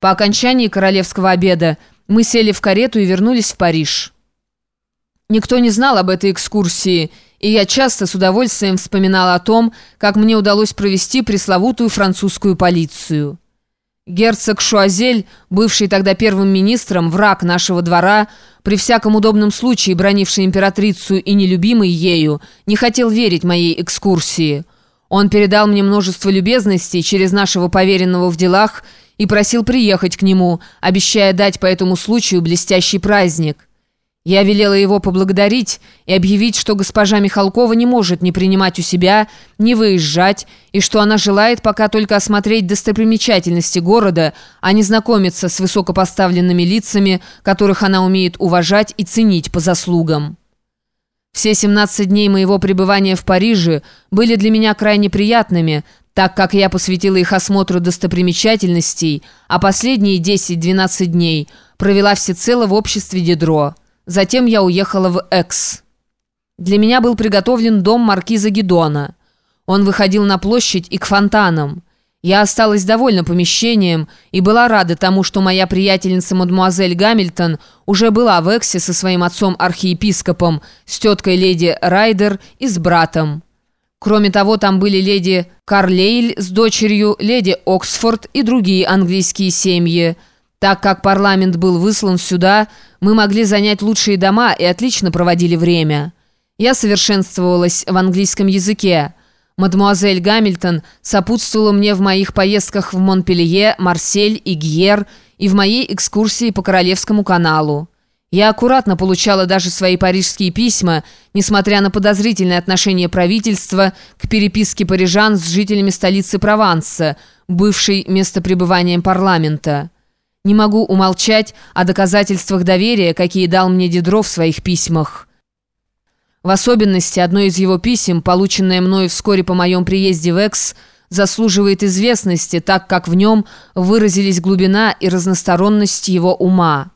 По окончании королевского обеда мы сели в карету и вернулись в Париж. Никто не знал об этой экскурсии, и я часто с удовольствием вспоминала о том, как мне удалось провести пресловутую французскую полицию. Герцог Шуазель, бывший тогда первым министром, враг нашего двора, при всяком удобном случае бронивший императрицу и нелюбимый ею, не хотел верить моей экскурсии. Он передал мне множество любезностей через нашего поверенного в делах и просил приехать к нему, обещая дать по этому случаю блестящий праздник. Я велела его поблагодарить и объявить, что госпожа Михалкова не может ни принимать у себя, ни выезжать, и что она желает пока только осмотреть достопримечательности города, а не знакомиться с высокопоставленными лицами, которых она умеет уважать и ценить по заслугам. Все 17 дней моего пребывания в Париже были для меня крайне приятными – так как я посвятила их осмотру достопримечательностей, а последние 10-12 дней провела всецело в обществе Дедро. Затем я уехала в Экс. Для меня был приготовлен дом маркиза Гедона. Он выходил на площадь и к фонтанам. Я осталась довольна помещением и была рада тому, что моя приятельница мадемуазель Гамильтон уже была в Эксе со своим отцом-архиепископом, с теткой леди Райдер и с братом. Кроме того, там были леди Карлейль с дочерью, леди Оксфорд и другие английские семьи. Так как парламент был выслан сюда, мы могли занять лучшие дома и отлично проводили время. Я совершенствовалась в английском языке. Мадемуазель Гамильтон сопутствовала мне в моих поездках в Монпелье, Марсель и Гьер и в моей экскурсии по Королевскому каналу. Я аккуратно получала даже свои парижские письма, несмотря на подозрительное отношение правительства к переписке парижан с жителями столицы Прованса, бывшей местопребыванием парламента. Не могу умолчать о доказательствах доверия, какие дал мне Дидро в своих письмах. В особенности одно из его писем, полученное мною вскоре по моем приезде в Экс, заслуживает известности, так как в нем выразились глубина и разносторонность его ума.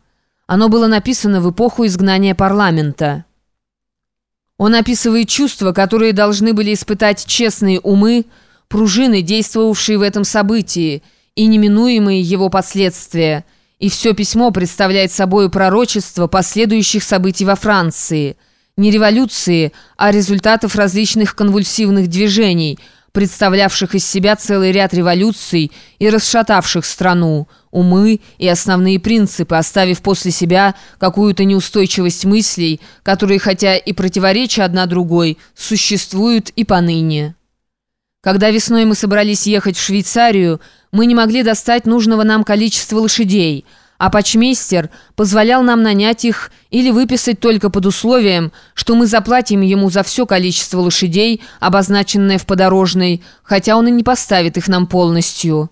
Оно было написано в эпоху изгнания парламента. Он описывает чувства, которые должны были испытать честные умы, пружины, действовавшие в этом событии, и неминуемые его последствия. И все письмо представляет собой пророчество последующих событий во Франции. Не революции, а результатов различных конвульсивных движений – представлявших из себя целый ряд революций и расшатавших страну, умы и основные принципы, оставив после себя какую-то неустойчивость мыслей, которые, хотя и противоречат одна другой, существуют и поныне. Когда весной мы собрались ехать в Швейцарию, мы не могли достать нужного нам количества лошадей – а почмейстер позволял нам нанять их или выписать только под условием, что мы заплатим ему за все количество лошадей, обозначенное в подорожной, хотя он и не поставит их нам полностью.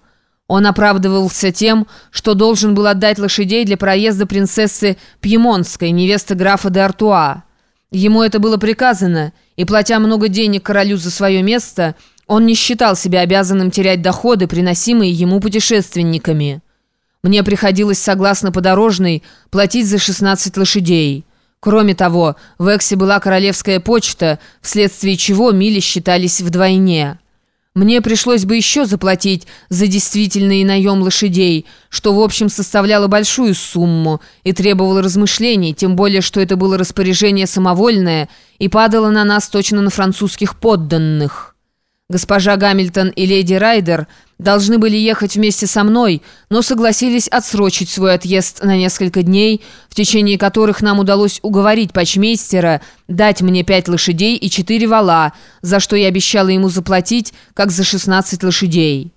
Он оправдывался тем, что должен был отдать лошадей для проезда принцессы Пьемонтской, невесты графа де Артуа. Ему это было приказано, и, платя много денег королю за свое место, он не считал себя обязанным терять доходы, приносимые ему путешественниками. Мне приходилось, согласно подорожной, платить за 16 лошадей. Кроме того, в Эксе была королевская почта, вследствие чего мили считались вдвойне. Мне пришлось бы еще заплатить за действительный наем лошадей, что в общем составляло большую сумму и требовало размышлений, тем более, что это было распоряжение самовольное и падало на нас точно на французских подданных». Госпожа Гамильтон и леди Райдер должны были ехать вместе со мной, но согласились отсрочить свой отъезд на несколько дней, в течение которых нам удалось уговорить почмейстера дать мне пять лошадей и четыре вала, за что я обещала ему заплатить, как за 16 лошадей.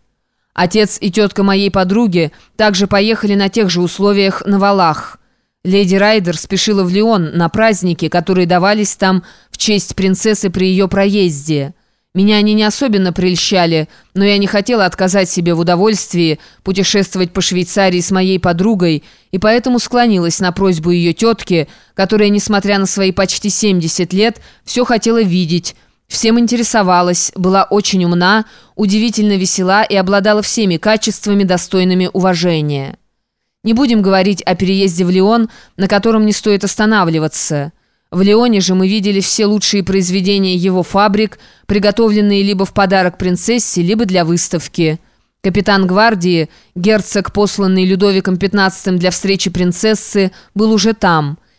Отец и тетка моей подруги также поехали на тех же условиях на валах. Леди Райдер спешила в Лион на праздники, которые давались там в честь принцессы при ее проезде. Меня они не особенно прельщали, но я не хотела отказать себе в удовольствии путешествовать по Швейцарии с моей подругой, и поэтому склонилась на просьбу ее тетки, которая, несмотря на свои почти 70 лет, все хотела видеть, всем интересовалась, была очень умна, удивительно весела и обладала всеми качествами, достойными уважения. Не будем говорить о переезде в Лион, на котором не стоит останавливаться – в Лионе же мы видели все лучшие произведения его фабрик, приготовленные либо в подарок принцессе, либо для выставки. Капитан гвардии, герцог, посланный Людовиком XV для встречи принцессы, был уже там –